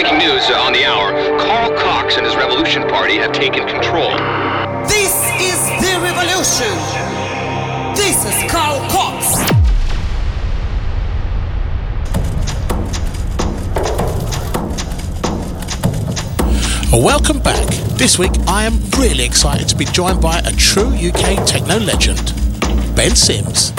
breaking news on the hour. Carl Cox and his Revolution Party have taken control. This is the revolution. This is Carl Cox. Welcome back. This week I am really excited to be joined by a true UK techno legend, Ben Sims.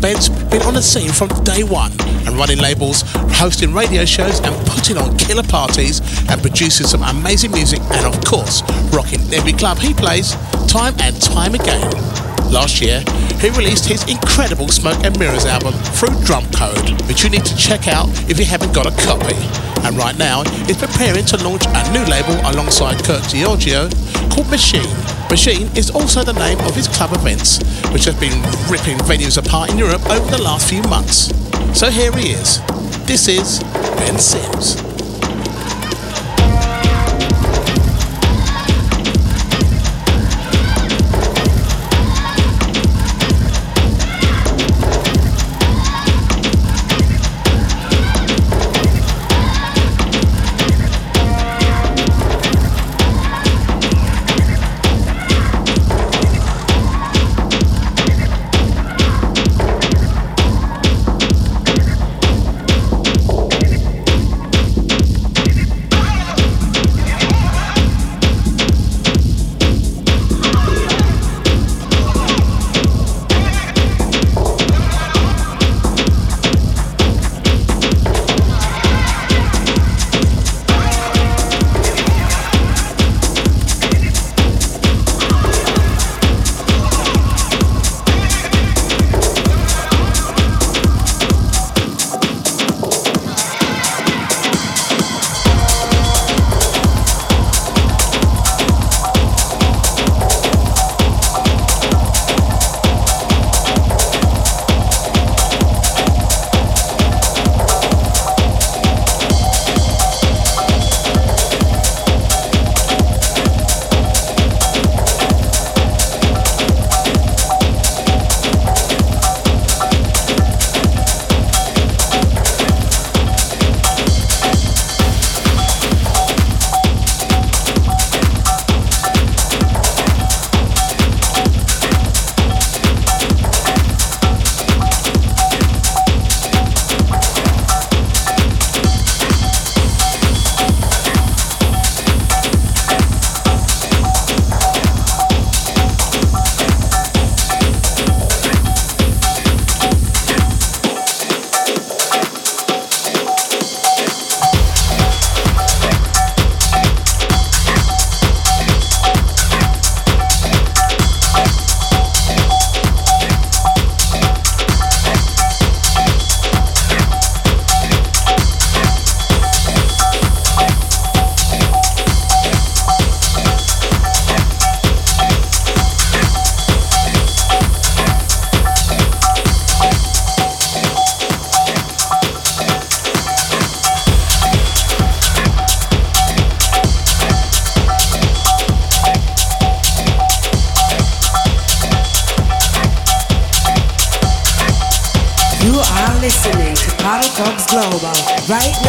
Ben's been on the scene from day one and running labels, hosting radio shows and putting on killer parties and producing some amazing music and of course rocking every club he plays time and time again. Last year, he released his incredible Smoke and Mirrors album through Drumcode, which you need to check out if you haven't got a copy. And right now, he's preparing to launch a new label alongside Kurt Giorgio called Machine. Machine is also the name of his club events, which have been ripping venues apart in Europe over the last few months. So here he is. This is Ben Sims. right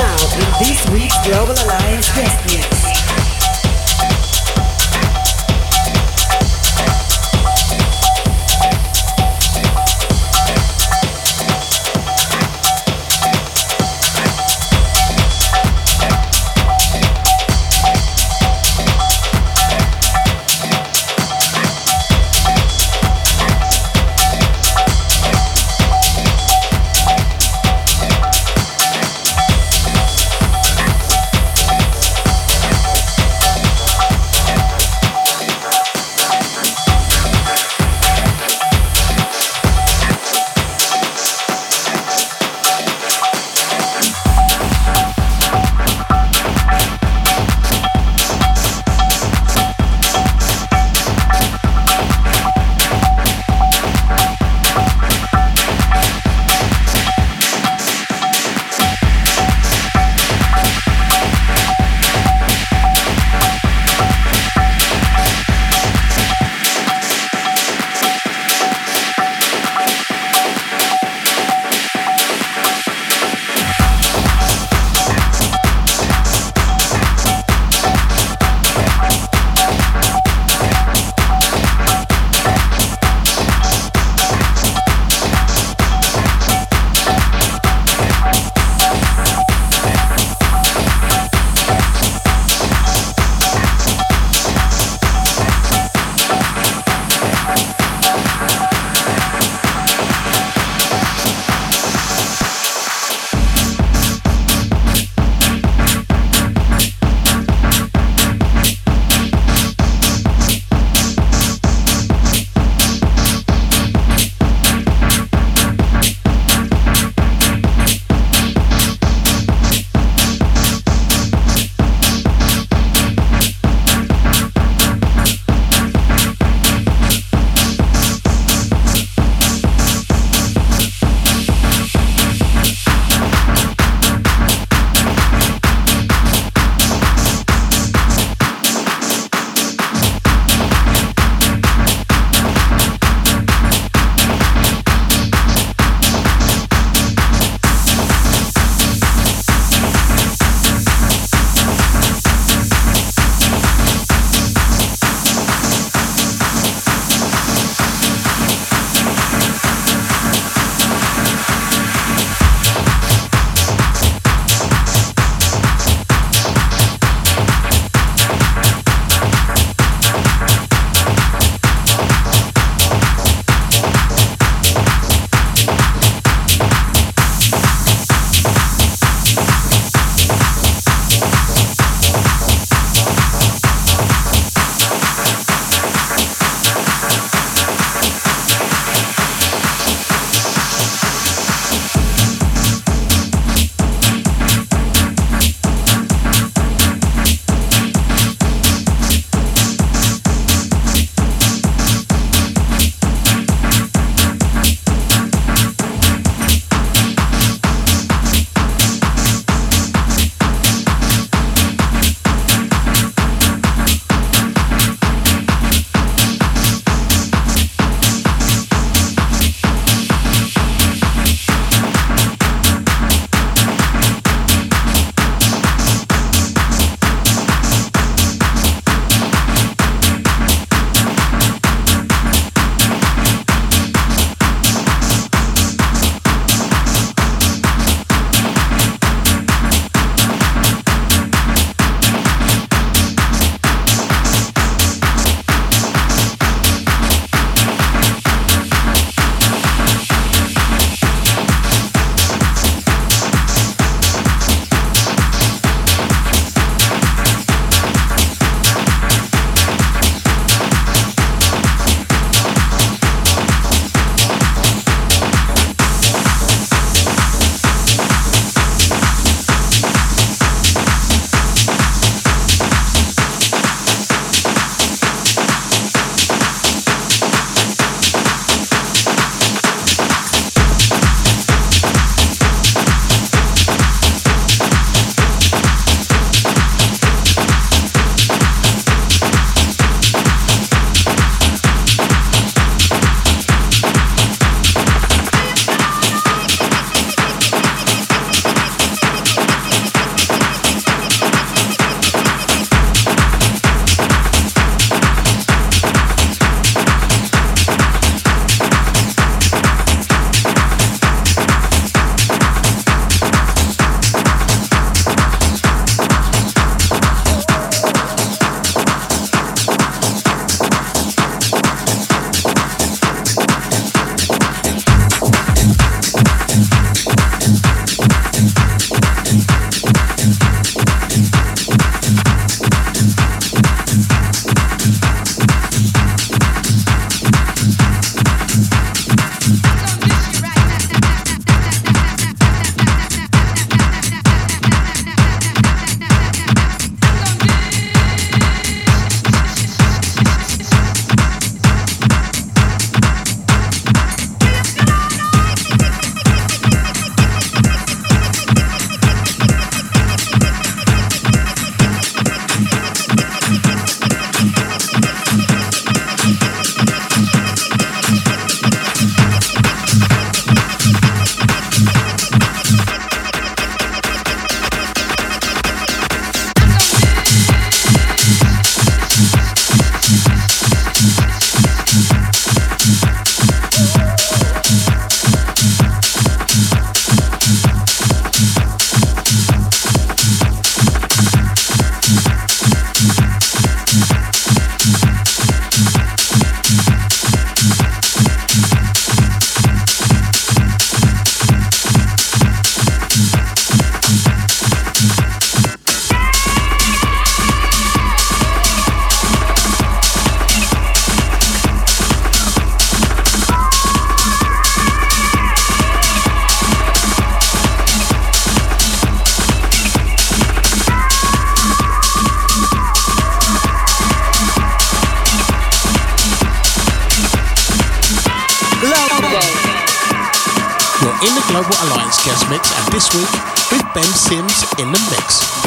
Global Alliance guest mix, and this week with Ben Sims in the mix.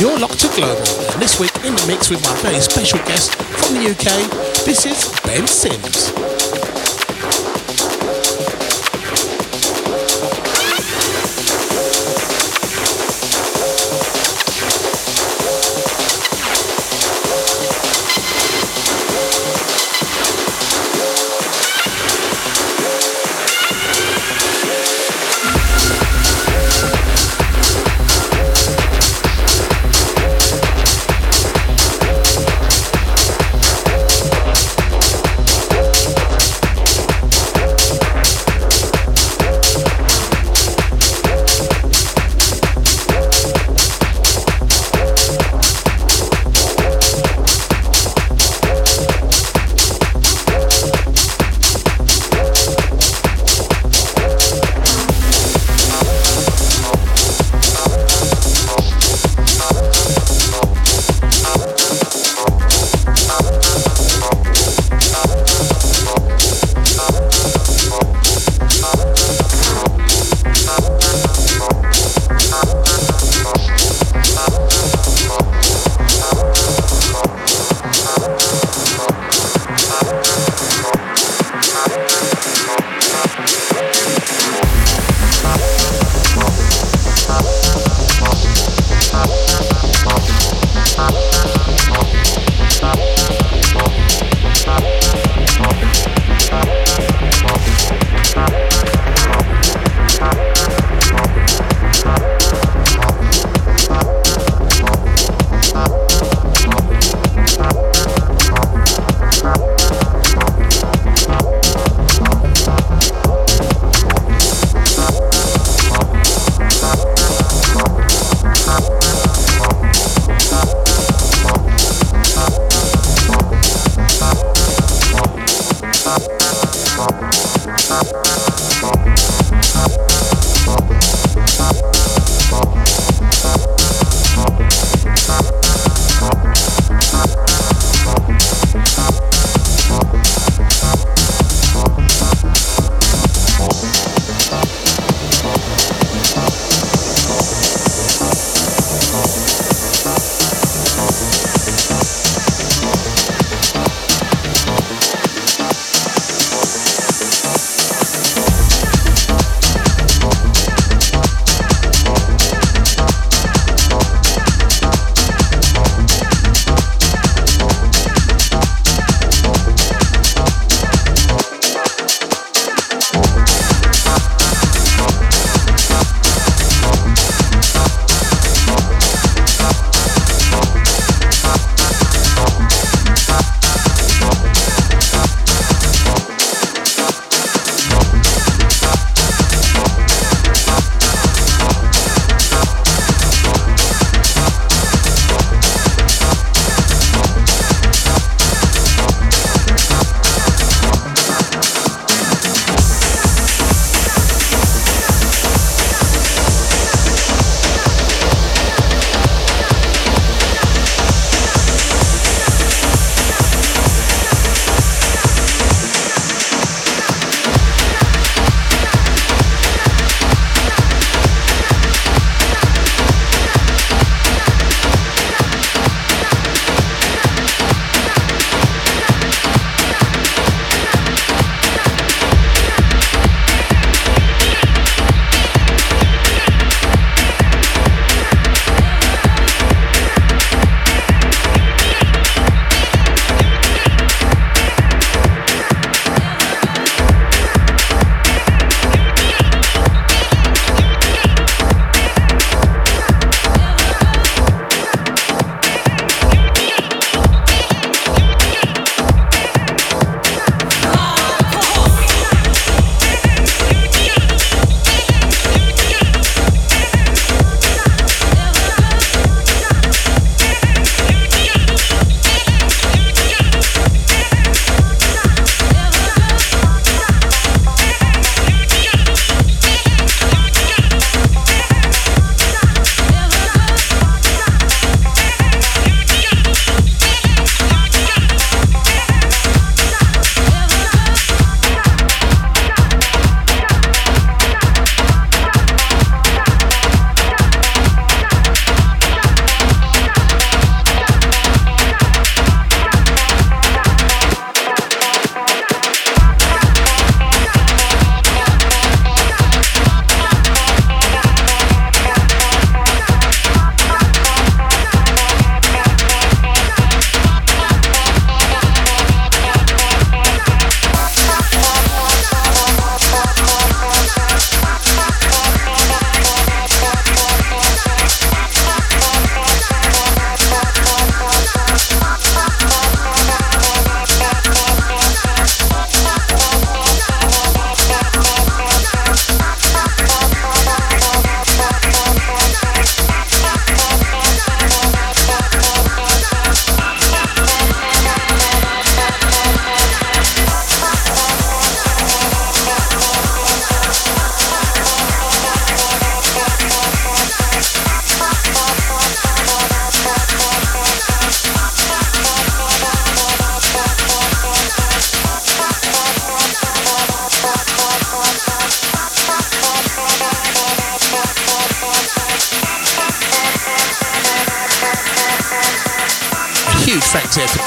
You're locked to global, and this week in the mix with my very special guest from the UK, this is Ben Sims.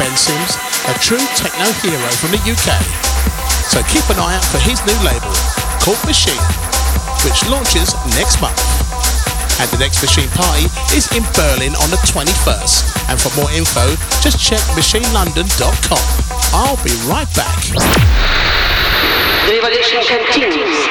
Ben Sims, a true techno hero from the UK. So keep an eye out for his new label, called Machine, which launches next month. And the next Machine Party is in Berlin on the 21st. And for more info, just check machinelondon.com. I'll be right back. The revolution continues